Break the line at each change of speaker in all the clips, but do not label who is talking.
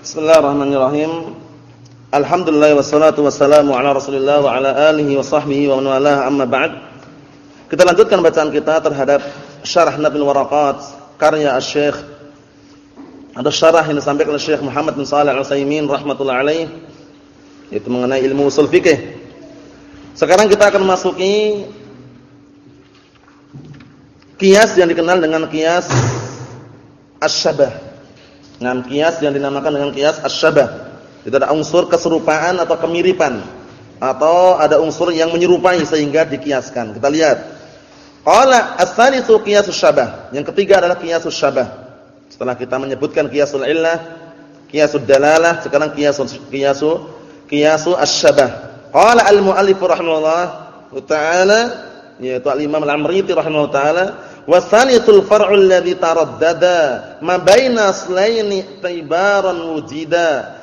Bismillahirrahmanirrahim. Alhamdulillah wassalatu wassalamu ala Rasulillah wa ala alihi wa sahbihi wa man amma ba'd. Kita lanjutkan bacaan kita terhadap Syarah Nabil Waraqat karya ada syarah yang disampaikan oleh Syekh Muhammad bin Shalih Al-Utsaimin rahimatullah alaih yaitu mengenai ilmu usul fikih. Sekarang kita akan kias yang dikenal dengan kias asyabah. Nah, kias yang dinamakan dengan kias asyabah. Itu ada unsur keserupaan atau kemiripan atau ada unsur yang menyerupai sehingga dikiaskan. Kita lihat. Qala as-salisu qiyasus syabah. Yang ketiga adalah qiyasus syabah. Setelah kita menyebutkan qiyasul illah, qiyasud dalalah, sekarang qiyasul qiyasu qiyasu asy-syabah. Qala al-muallif rahimahullah ta'ala yaitu al-Imam al-Amriti rahimahullah ta'ala wasanitul far'u alladhi taraddada ma baina aslaini tibaran wujida.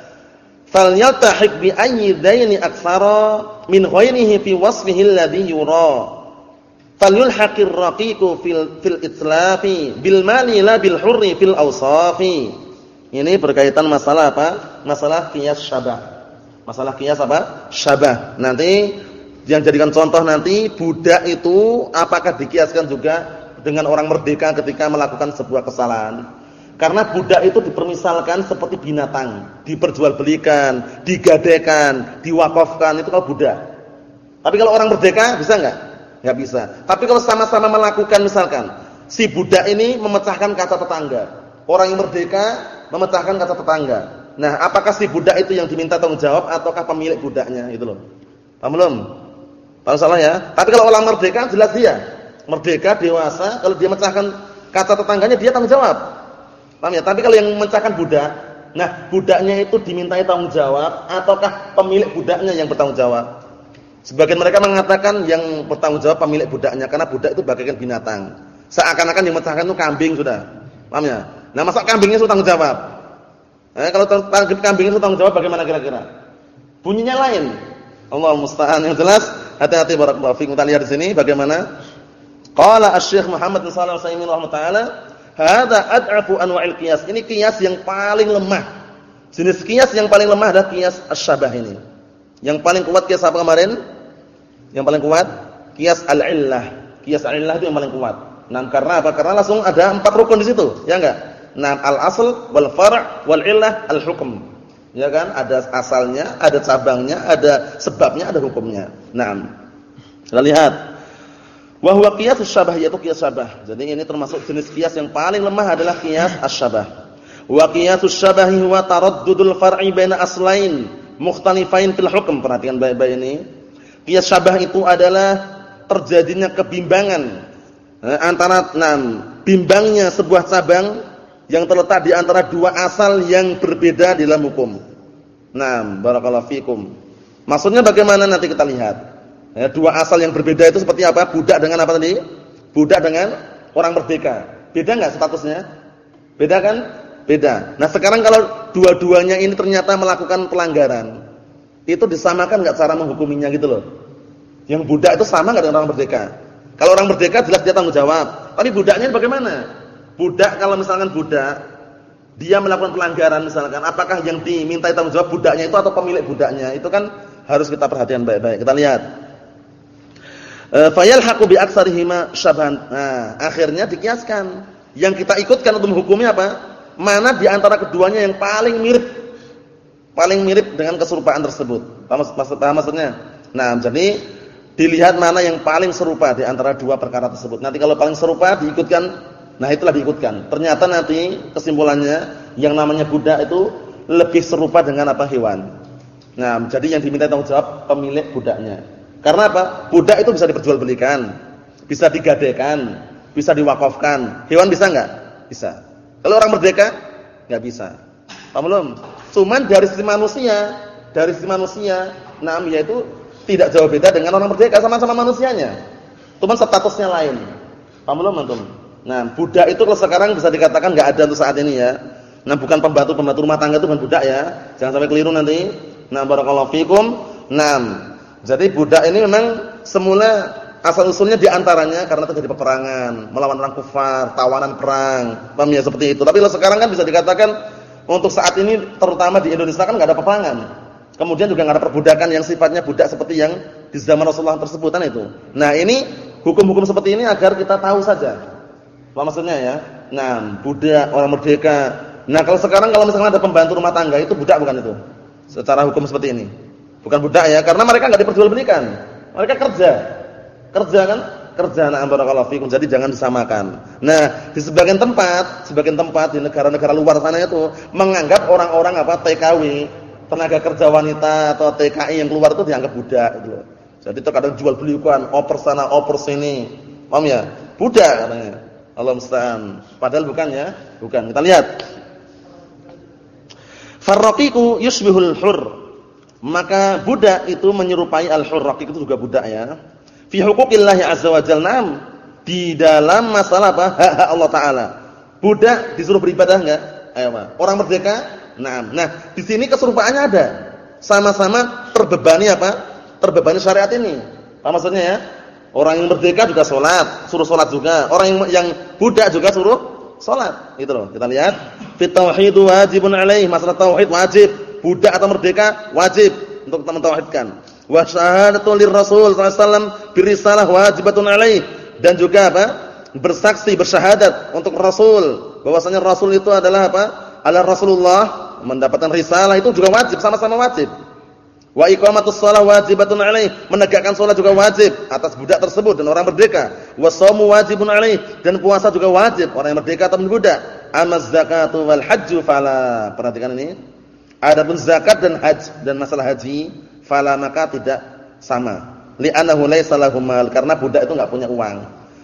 Falyaltahiq bi ayyi daini aktsara min ghairihi fi wasfihi alladhi yura. Falyulhaqir raqiqu fil fil itlafi bil mali la bil hurri fil awsafi. Ini berkaitan masalah apa? Masalah qiyas syabah masalah qiyas apa? Syabah nanti yang jadikan contoh nanti budak itu apakah dikiaskan juga dengan orang merdeka ketika melakukan sebuah kesalahan karena budak itu dipermisalkan seperti binatang diperjualbelikan digadekan diwakafkan itu kalau budak tapi kalau orang merdeka bisa enggak Enggak bisa. Tapi kalau sama-sama melakukan misalkan si budak ini memecahkan kaca tetangga, orang yang merdeka memecahkan kaca tetangga. Nah, apakah si budak itu yang diminta tanggung jawab ataukah pemilik budaknya itu loh. Paham belum? Paham salah ya? Tapi kalau orang merdeka jelas dia. Merdeka dewasa, kalau dia mecahkan kaca tetangganya dia tanggung jawab. Paham ya? Tapi kalau yang memecahkan budak, nah budaknya itu dimintai tanggung jawab ataukah pemilik budaknya yang bertanggung jawab? Sebagian mereka mengatakan yang bertanggung jawab pemilik budaknya karena budak itu bagaikan binatang. Seakan-akan yang memecahkan itu kambing sudah. Paham ya? Nah, masa kambingnya sudah tanggung jawab? Eh, kalau kambingnya sudah tanggung jawab bagaimana kira-kira? Bunyinya lain. Allah musta'an yang jelas. Hati-hati barakallahu fiikum. Kita lihat di sini bagaimana qala Asy-Syaikh Muhammad bin Shalih Al-Utsaimin rahimahutaala, "Hadza ad'afu anwa'il qiyas." Ini qiyas yang paling lemah. Jenis qiyas yang paling lemah adalah qiyas asy-syabah ini. Yang paling kuat qiyas apa kemarin? Yang paling kuat kias al-illah. Kias al-illah itu yang paling kuat. Nah, karena apa? Karena langsung ada empat rukun di situ, ya enggak? Nah, al-asl wal far' wal illah al-hukm. Ya kan? Ada asalnya, ada cabangnya, ada sebabnya, ada hukumnya. Nah, kita lihat. Wa huwa qiyas syabah yaitu qiyas syabah. Jadi ini termasuk jenis kias yang paling lemah adalah kias asyabah. Wa qiyasus syabahi huwa taraddudul far'i baina aslain mukhtalifain fil hukm. Perhatikan baik-baik ini. Qiyas syabah itu adalah terjadinya kebimbangan eh, antara enam bimbangnya sebuah cabang yang terletak di antara dua asal yang berbeda dalam hukum. Nah, barakallahu fikum. Maksudnya bagaimana nanti kita lihat. Ya, dua asal yang berbeda itu seperti apa? Budak dengan apa tadi? Budak dengan orang merdeka. Beda enggak statusnya? Beda kan? Beda. Nah, sekarang kalau dua-duanya ini ternyata melakukan pelanggaran, itu disamakan enggak cara menghukuminya gitu loh. Yang budak itu sama enggak dengan orang merdeka? Kalau orang merdeka jelas dia tanggung jawab. Tapi budaknya bagaimana? Budak kalau misalkan budak dia melakukan pelanggaran misalkan, apakah yang dimintai tanggung jawab budaknya itu atau pemilik budaknya? Itu kan harus kita perhatikan baik-baik. Kita lihat. Eh, fayalhaqu bi aktsarihima syabhan. Nah, akhirnya dikiaskan. Yang kita ikutkan untuk menghukumnya apa? Mana di antara keduanya yang paling mirip paling mirip dengan keserupaan tersebut. Paham maksud paham maksudnya? Nah, jadi dilihat mana yang paling serupa di antara dua perkara tersebut. Nanti kalau paling serupa diikutkan, nah itulah diikutkan. Ternyata nanti kesimpulannya yang namanya budak itu lebih serupa dengan apa hewan. Nah, jadi yang diminta tanggung jawab pemilik budaknya. Karena apa? Budak itu bisa diperjualbelikan, bisa digadekan, bisa diwakafkan. Hewan bisa enggak? Bisa. Kalau orang merdeka enggak bisa. Paham belum? Cuman dari sisi manusia, dari sisi manusia, nah yaitu tidak jauh beda dengan orang merdeka sama-sama manusianya. Cuman statusnya lain. Paham belum antum? Nah, budak itu kalau sekarang bisa dikatakan enggak ada untuk saat ini ya. Nah, bukan pembantu-pembantu rumah tangga itu bukan budak ya. Jangan sampai keliru nanti. Nah, barakallahu fikum. Nah, jadi budak ini memang semula asal usulnya di antaranya karena terjadi peperangan, melawan orang kufar, tawanan perang. Paham ya seperti itu. Tapi kalau sekarang kan bisa dikatakan Untuk saat ini terutama di Indonesia kan nggak ada peperangan. Kemudian juga nggak ada perbudakan yang sifatnya budak seperti yang di zaman Rasulullah tersebutan itu. Nah, ini hukum-hukum seperti ini agar kita tahu saja. Apa maksudnya ya? Nah, budak, orang merdeka. Nah, kalau sekarang kalau misalnya ada pembantu rumah tangga itu budak bukan itu? Secara hukum seperti ini. Bukan budak ya, karena mereka nggak diperjualbelikan. Mereka kerja. Kerja kan? Kerja anak barakallahu fikum. Jadi jangan disamakan. Nah, di sebagian tempat, sebagian tempat di negara-negara luar sana itu menganggap orang-orang apa TKW, tenaga kerja wanita atau TKI yang keluar itu dianggap budak gitu Jadi terkadang jual beli kan, oper sana, oper sini. Paham ya? Budak katanya. Allah musta'an. Padahal bukan ya, bukan. Kita lihat. Farraqiqu yusbihul hur. Maka budak itu menyerupai al-hur. Raqiq itu juga budak ya fi huquqillahi azza wa jalla di dalam masalah apa? Hak-hak Allah taala. Budak disuruh beribadah enggak? Ayo Pak orang merdeka? Nah nah di sini keserupaannya ada. Sama-sama terbebani apa? Terbebani syariat ini. Apa maksudnya ya? Orang yang merdeka juga sholat suruh sholat juga. Orang yang, yang budak juga suruh sholat. Gitu loh kita lihat. Fit tauhid wajibun alaih. Masalah tauhid wajib budak atau merdeka wajib untuk mentauhidkan. Wa syahadatu lirrasul sallallahu alaihi wasallam birisalah wajibatun alaih. Dan juga apa? Bersaksi bersyahadat untuk rasul. Bahwasanya rasul itu adalah apa? Ala rasulullah. Mendapatkan risalah itu juga wajib sama-sama wajib. Wa iqamatus shalah wajibatun alaih. Menegakkan salat juga wajib atas budak tersebut dan orang merdeka. Wa shaumu wajibun alaih. Dan puasa juga wajib orang yang merdeka atau budak amaz zakatu wal hajju fala. Perhatikan ini adapun zakat dan haji dan masalah haji fala maka tidak sama. Li'annahu laisa lahum mal karena budak itu enggak punya uang.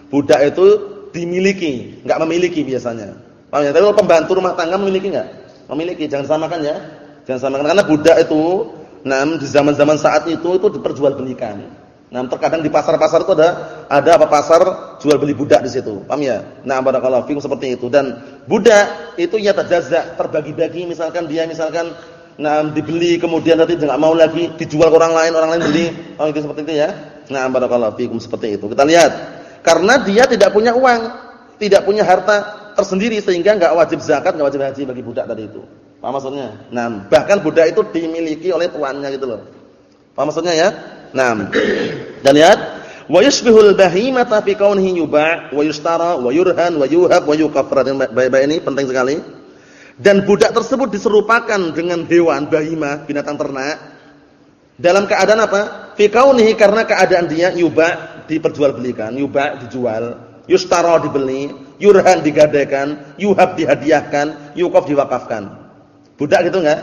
Budak itu dimiliki, enggak memiliki biasanya. Paham ya? Tapi kalau pembantu rumah tangga memiliki enggak? Memiliki, jangan samakan ya. Jangan samakan karena budak itu nah di zaman-zaman saat itu itu diperjualbelikan. Nah, terkadang di pasar-pasar itu ada ada apa pasar jual beli budak di situ. Paham ya? Nah, barakallahu fikum seperti itu dan budak itu ya tajazza, terbagi-bagi misalkan dia misalkan nah dibeli kemudian nanti enggak mau lagi dijual ke orang lain, orang lain beli. Oh itu seperti itu ya. Nah, barakallahu fikum seperti itu. Kita lihat. Karena dia tidak punya uang, tidak punya harta tersendiri sehingga enggak wajib zakat, enggak wajib haji bagi budak tadi itu. Paham maksudnya? Nah, bahkan budak itu dimiliki oleh tuannya gitu loh. Paham maksudnya ya? Nah. Dan lihat wa yusbihul bahimata fi kaunihi yuba' wa yustara wa yurhan wa yuhab wa yuqafra. Baik-baik ini penting sekali dan budak tersebut diserupakan dengan hewan bahimah binatang ternak dalam keadaan apa? Fi kaunihi karena keadaan dia yuba diperjualbelikan, yuba dijual, yustara dibeli, yurhan digadaikan, yuhab dihadiahkan, yukaf diwakafkan. Budak gitu enggak?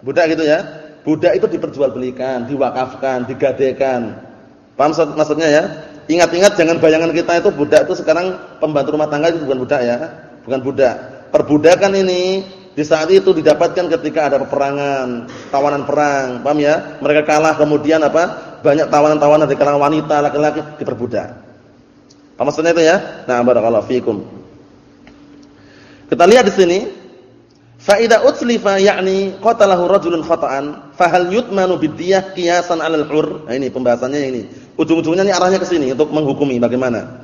Budak gitu ya? Budak itu diperjualbelikan, diwakafkan, digadaikan. Paham maksudnya ya? Ingat-ingat jangan bayangan kita itu budak itu sekarang pembantu rumah tangga itu bukan budak ya, bukan budak perbudakan ini di saat itu didapatkan ketika ada peperangan, tawanan perang, paham ya? Mereka kalah kemudian apa? Banyak tawanan-tawanan dari kalangan wanita, laki-laki diperbudak. Apa maksudnya itu ya? Nah, barakallahu fikum. Kita lihat di sini. Fa idza utslifa ya'ni qatalahu rajulun khata'an, fa hal yutmanu biddiyah qiyasan 'alal hur? Nah, ini pembahasannya ini. Ujung-ujungnya ini arahnya ke sini untuk menghukumi bagaimana.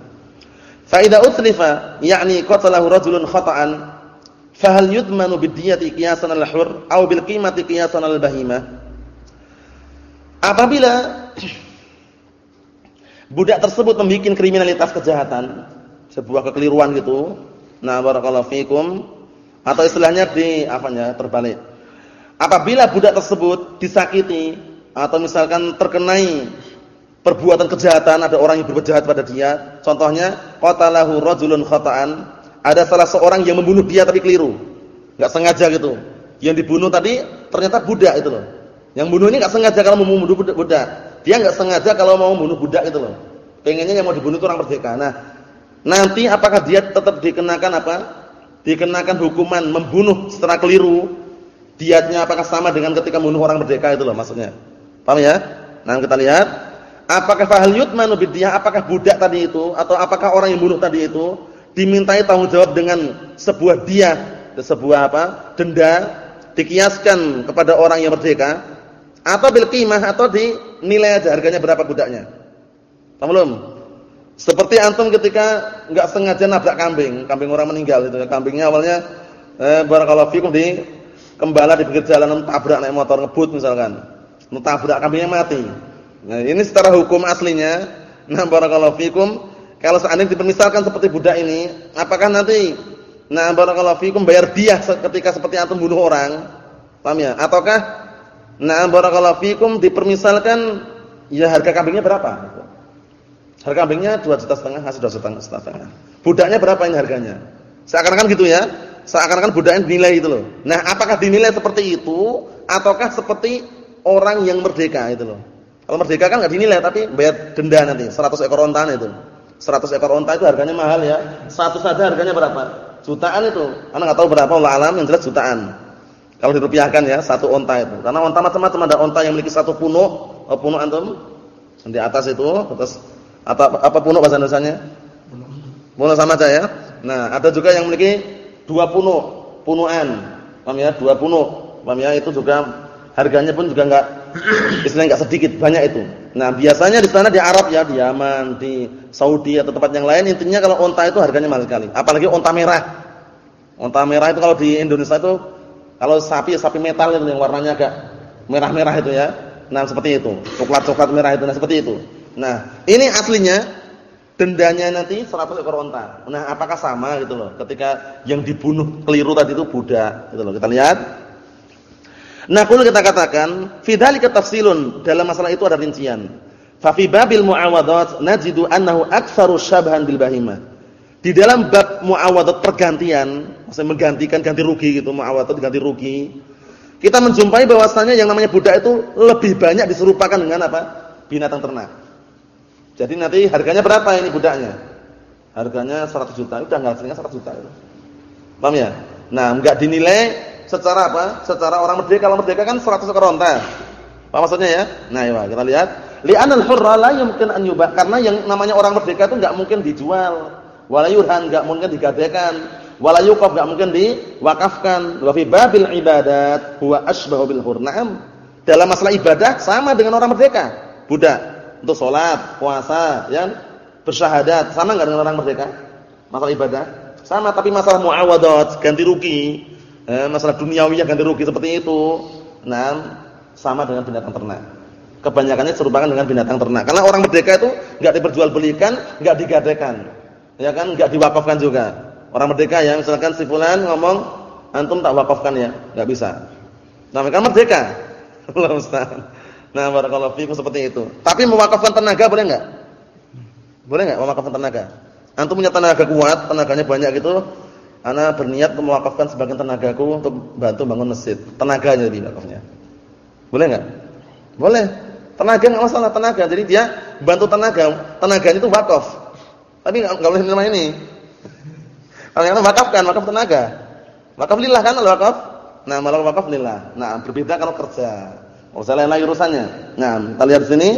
Fa idza utslifa ya'ni qatalahu rajulun khata'an fa hal yudmanu biddiyati qiyasan al-hur aw bil qimati qiyasan al-bahimah? Apabila budak tersebut membuat kriminalitas kejahatan, sebuah kekeliruan gitu. Nah, barakallahu fikum atau istilahnya di apanya terbalik. Apabila budak tersebut disakiti atau misalkan terkenai perbuatan kejahatan, ada orang yang berbuat jahat pada dia. Contohnya, qatalahu rajulun khata'an, ada salah seorang yang membunuh dia tapi keliru. Enggak sengaja gitu. Yang dibunuh tadi ternyata budak itu loh. Yang bunuh ini enggak sengaja kalau mau membunuh budak. Dia enggak sengaja kalau mau membunuh budak itu loh. Pengennya yang mau dibunuh itu orang merdeka. Nah, nanti apakah dia tetap dikenakan apa? Dikenakan hukuman membunuh secara keliru. Diatnya apakah sama dengan ketika membunuh orang merdeka itu loh maksudnya. Paham ya? Nah, kita lihat Apakah fahal yutmanu bidiyah? Apakah budak tadi itu atau apakah orang yang bunuh tadi itu dimintai tanggung jawab dengan sebuah dia, sebuah apa? denda dikiaskan kepada orang yang merdeka atau bil qimah atau dinilai aja harganya berapa budaknya. Paham belum? Seperti antum ketika enggak sengaja nabrak kambing, kambing orang meninggal itu. Kambingnya awalnya eh barakallahu fikum di gembala di pinggir jalan tabrak naik motor ngebut misalkan. Tabrak kambingnya mati. Nah, ini secara hukum aslinya, nah barakallahu fikum, kalau seandainya dipermisalkan seperti budak ini, apakah nanti nah barakallahu fikum bayar dia ketika seperti antum bunuh orang? Paham ya? Ataukah nah barakallahu fikum dipermisalkan ya harga kambingnya berapa? Harga kambingnya dua juta setengah, ngasih dua juta setengah. Budaknya berapa ini harganya? Seakan-akan gitu ya. Seakan-akan budaknya dinilai itu loh. Nah, apakah dinilai seperti itu ataukah seperti orang yang merdeka itu loh. Kalau merdeka kan nggak dinilai tapi bayar denda nanti 100 ekor onta itu. 100 ekor onta itu harganya mahal ya. Satu saja harganya berapa? Jutaan itu. Anda nggak tahu berapa Allah alam yang jelas jutaan. Kalau dirupiahkan ya satu onta itu. Karena onta macam-macam ada onta yang memiliki satu punuk, oh, punuk antum di atas itu, atas apa apa punuk bahasa Indonesianya? Punuk sama aja ya. Nah, ada juga yang memiliki dua punuk, punuan. Paham ya? Dua punuk. Paham ya? Itu juga harganya pun juga enggak istilahnya enggak sedikit, banyak itu. Nah, biasanya di sana di Arab ya, di Yaman, di Saudi atau tempat yang lain intinya kalau onta itu harganya mahal sekali. Apalagi onta merah. Onta merah itu kalau di Indonesia itu kalau sapi sapi metal itu yang warnanya agak merah-merah itu ya. Nah, seperti itu. Coklat-coklat merah itu nah seperti itu. Nah, ini aslinya dendanya nanti 100 ekor onta. Nah, apakah sama gitu loh ketika yang dibunuh keliru tadi itu budak gitu loh. Kita lihat. Nah, kalau kita katakan fidzalika tafsilun dalam masalah itu ada rincian. Fa babil muawadat najidu annahu aktsaru syabhan bil bahimah. Di dalam bab muawadat pergantian, maksudnya menggantikan ganti rugi gitu, muawadat ganti rugi. Kita menjumpai bahwasanya yang namanya budak itu lebih banyak diserupakan dengan apa? binatang ternak. Jadi nanti harganya berapa ini budaknya? Harganya 100 juta. Udah aslinya 100 juta itu. Paham ya? Nah, enggak dinilai secara apa? Secara orang merdeka. Kalau merdeka kan 100 ekor onta. Apa maksudnya ya? Nah, ya kita lihat. Li'anal hurra la yumkin an yubah. Karena yang namanya orang merdeka itu enggak mungkin dijual. Wala yurhan enggak mungkin digadekan. Wala yuqaf enggak mungkin diwakafkan. Wa fi babil ibadat huwa asbahu bil hur. Dalam masalah ibadah sama dengan orang merdeka. Budak untuk sholat, puasa, ya, bersyahadat, sama nggak dengan orang merdeka? Masalah ibadah, sama. Tapi masalah muawadat, ganti rugi, eh, masalah duniawi yang ganti rugi seperti itu, nah, sama dengan binatang ternak. Kebanyakannya serupakan dengan binatang ternak. Karena orang merdeka itu nggak diperjualbelikan, nggak digadekan, ya kan, nggak diwakafkan juga. Orang merdeka ya, misalkan si fulan ngomong, antum tak wakafkan ya, nggak bisa. Namanya kan merdeka. Allah Ustaz. Nah, barakallahu fiikum seperti itu. Tapi mewakafkan tenaga boleh enggak? Boleh enggak mewakafkan tenaga? Antum punya tenaga kuat, tenaganya banyak gitu, ana berniat mewakafkan sebagian tenagaku untuk bantu bangun masjid. Tenaganya jadi wakafnya. Boleh enggak? Boleh. Tenaga enggak masalah tenaga. Jadi dia bantu tenaga, tenaganya itu wakaf. Tapi enggak boleh nama ini. Kalau wakafkan, wakaf tenaga. Wakaf lillah kan wakaf? Nah, malah wakaf lillah. Nah, berbeda kalau kerja. Masalah lain urusannya. Nah, kita lihat sini.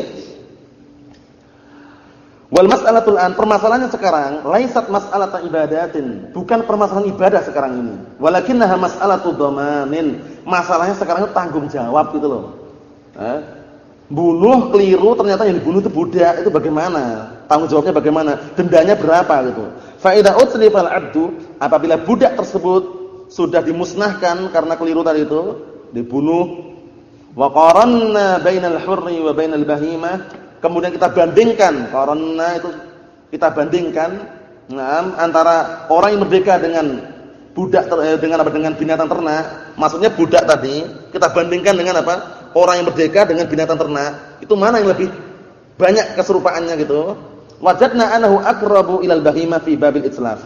Wal mas'alatul an permasalahannya sekarang laisat mas'alata ibadatin, bukan permasalahan ibadah sekarang ini. Walakinnaha mas'alatu dhamanin. Masalahnya sekarang itu tanggung jawab gitu loh. Eh? Bunuh keliru ternyata yang dibunuh itu budak, itu bagaimana? Tanggung jawabnya bagaimana? Dendanya berapa gitu. Fa idza apabila budak tersebut sudah dimusnahkan karena keliru tadi itu, dibunuh Wa qaranna bainal hurri wa bainal bahimah. Kemudian kita bandingkan, qaranna itu kita bandingkan nah, antara orang yang merdeka dengan budak eh, dengan apa dengan binatang ternak. Maksudnya budak tadi kita bandingkan dengan apa? Orang yang merdeka dengan binatang ternak. Itu mana yang lebih banyak keserupaannya gitu? Wajadna anahu aqrabu ilal bahimah fi babil itlaf.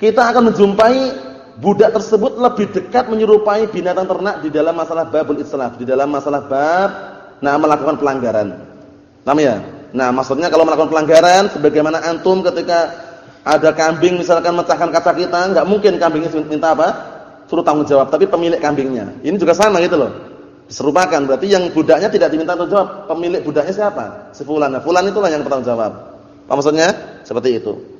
Kita akan menjumpai budak tersebut lebih dekat menyerupai binatang ternak di dalam masalah babul islaf, di dalam masalah bab nah melakukan pelanggaran. Paham ya? Nah, maksudnya kalau melakukan pelanggaran sebagaimana antum ketika ada kambing misalkan mecahkan kaca kita, enggak mungkin kambingnya minta apa? Suruh tanggung jawab, tapi pemilik kambingnya. Ini juga sama gitu loh. Serupakan, berarti yang budaknya tidak diminta tanggung jawab, pemilik budaknya siapa? Si fulan. Nah, fulan itulah yang bertanggung jawab. Apa maksudnya? Seperti itu.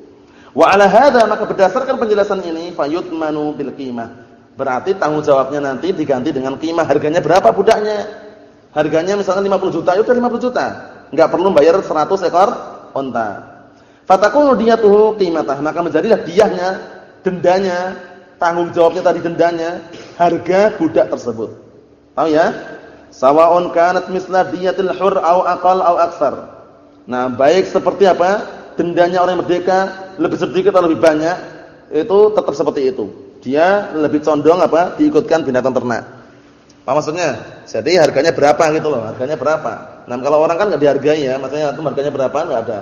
Wa ala hadza maka berdasarkan penjelasan ini fayutmanu bil qimah. Berarti tanggung jawabnya nanti diganti dengan qimah. Harganya berapa budaknya? Harganya misalnya 50 juta, ya udah 50 juta. Enggak perlu bayar 100 ekor unta. Fatakunu diyatuhu qimatah. Maka menjadilah diahnya, dendanya, tanggung jawabnya tadi dendanya harga budak tersebut. Tahu ya? Sawaun kanat misla diyatil hur au aqal au aksar. Nah, baik seperti apa? Dendanya orang merdeka lebih sedikit atau lebih banyak, itu tetap seperti itu. Dia lebih condong apa? Diikutkan binatang ternak. Apa maksudnya? Jadi harganya berapa gitu loh? Harganya berapa? Nah, kalau orang kan nggak dihargai ya, maksudnya itu harganya berapa nggak ada.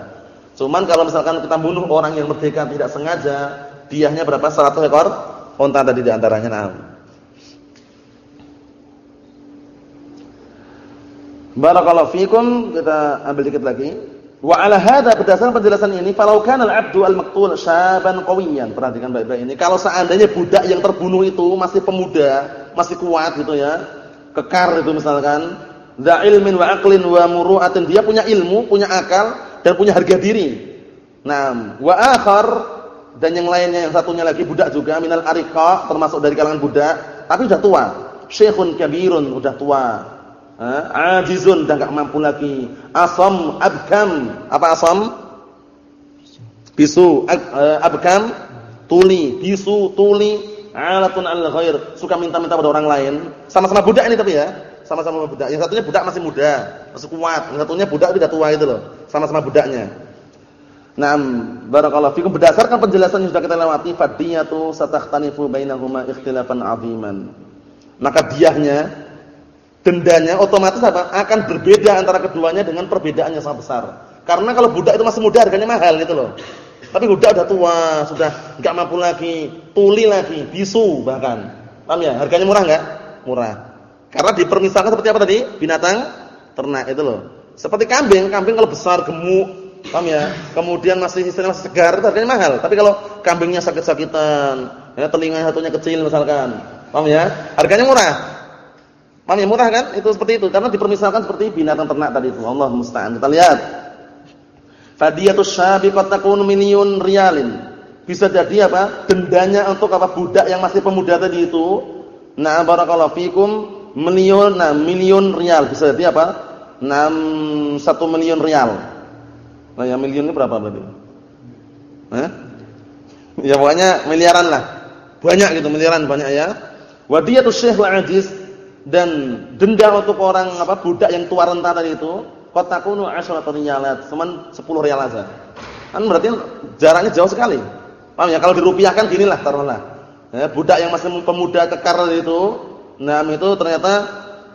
Cuman kalau misalkan kita bunuh orang yang merdeka tidak sengaja, diahnya berapa? 100 ekor unta tadi di antaranya. Nah, Barakallahu fikum, kita ambil dikit lagi. Wa ala hadza berdasarkan penjelasan ini, falau kana al-'abdu al-maqtul syaban qawiyan. Perhatikan baik-baik ini. Kalau seandainya budak yang terbunuh itu masih pemuda, masih kuat gitu ya. Kekar itu misalkan, dza ilmin wa aqlin wa muru'atin. Dia punya ilmu, punya akal dan punya harga diri. Nah, wa akhar dan yang lainnya yang satunya lagi budak juga minal ariqa termasuk dari kalangan budak, tapi sudah tua. Syekhun kabirun, sudah tua ajizun dan enggak mampu lagi. Asam abkam. Apa asam? Bisu eh, abkam tuli, bisu tuli alatun al ghair. Suka minta-minta pada orang lain. Sama-sama budak ini tapi ya. Sama-sama budak. Yang satunya budak masih muda, masih kuat. Yang satunya budak sudah tua itu loh. Sama-sama budaknya. Naam, barakallahu fikum berdasarkan penjelasan yang sudah kita lewati fadiyatu satakhtanifu bainahuma ikhtilafan 'aziman. Maka diahnya dendanya otomatis apa? akan berbeda antara keduanya dengan perbedaan yang sangat besar. Karena kalau budak itu masih muda harganya mahal gitu loh. Tapi budak udah tua, sudah enggak mampu lagi, tuli lagi, bisu bahkan. Paham ya? Harganya murah enggak? Murah. Karena dipermisalkan seperti apa tadi? Binatang ternak itu loh. Seperti kambing, kambing kalau besar gemuk, paham ya? Kemudian masih istilahnya masih segar, itu harganya mahal. Tapi kalau kambingnya sakit-sakitan, ya telinganya satunya kecil misalkan, paham ya? Harganya murah. Ya murah kan? Itu seperti itu karena dipermisalkan seperti binatang ternak tadi itu. Allah musta'an. Kita lihat. Fadiyatus syabi qad takunu milyun riyalin. Bisa jadi apa? Dendanya untuk apa budak yang masih pemuda tadi itu. Nah, barakallahu fikum miliun nah miliun rial bisa jadi apa? 6 1 miliun rial. Nah, yang miliun ini berapa berarti? Hah? Ya pokoknya miliaran lah. Banyak gitu, miliaran banyak ya. Wadiyatus syekh ajiz dan denda untuk orang apa budak yang tua renta tadi itu qatakunu asyratu riyalat, cuman 10 rial aja. Kan berarti jaraknya jauh sekali. Paham ya? Kalau dirupiahkan ginilah taruhlah. Ya, budak yang masih pemuda kekar itu, nah itu ternyata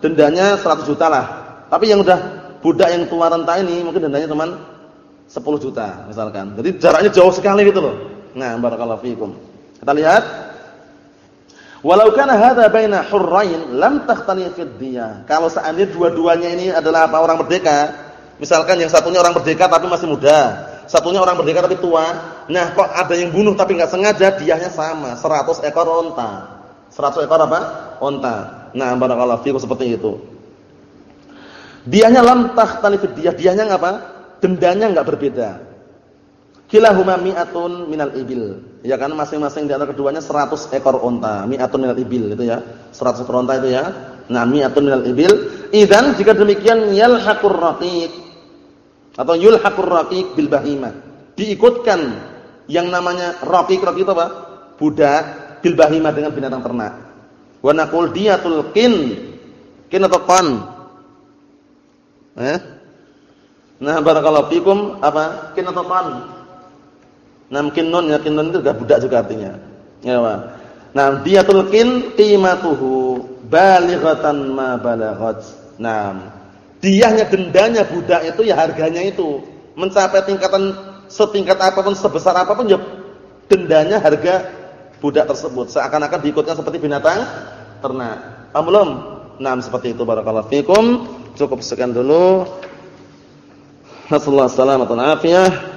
dendanya 100 juta lah. Tapi yang udah budak yang tua renta ini mungkin dendanya cuma 10 juta misalkan. Jadi jaraknya jauh sekali gitu loh. Nah, barakallahu fikum. Kita lihat Walau kana hadza baina hurrain lam takhtani fi diyah. Kalau seandainya dua-duanya ini adalah apa orang merdeka, misalkan yang satunya orang merdeka tapi masih muda, satunya orang merdeka tapi tua. Nah, kok ada yang bunuh tapi enggak sengaja, diahnya sama, 100 ekor unta. 100 ekor apa? Unta. Nah, barakallahu fiikum seperti itu. Diahnya lam takhtani fi diyah, diahnya apa? Dendanya enggak berbeda. Kilahuma mi'atun minal ibil. Ya kan masing-masing di antara keduanya 100 ekor unta. Mi'atun minal ibil itu ya. 100 ekor unta itu ya. Nah, mi'atun minal ibil. Idzan jika demikian yalhaqur raqiq atau yulhaqur raqiq bil bahimah. Diikutkan yang namanya raqiq raqiq itu apa? Budak bil bahimah dengan binatang ternak. Wa naqul diyatul qin. Qin atau qan? Eh? Nah, barakallahu fikum apa? Qin atau qan? Nah, mungkin nun ya, nun itu juga budak juga artinya. Ya, Pak. Nah, diyatul kin qimatuhu balighatan ma balaghat. Nah, diahnya dendanya budak itu ya harganya itu mencapai tingkatan setingkat apa pun sebesar apa pun ya dendanya harga budak tersebut seakan-akan diikutkan seperti binatang ternak. Paham? Nah, seperti itu barakallahu fikum. Cukup sekian dulu. Nasallahu alaihi wasallam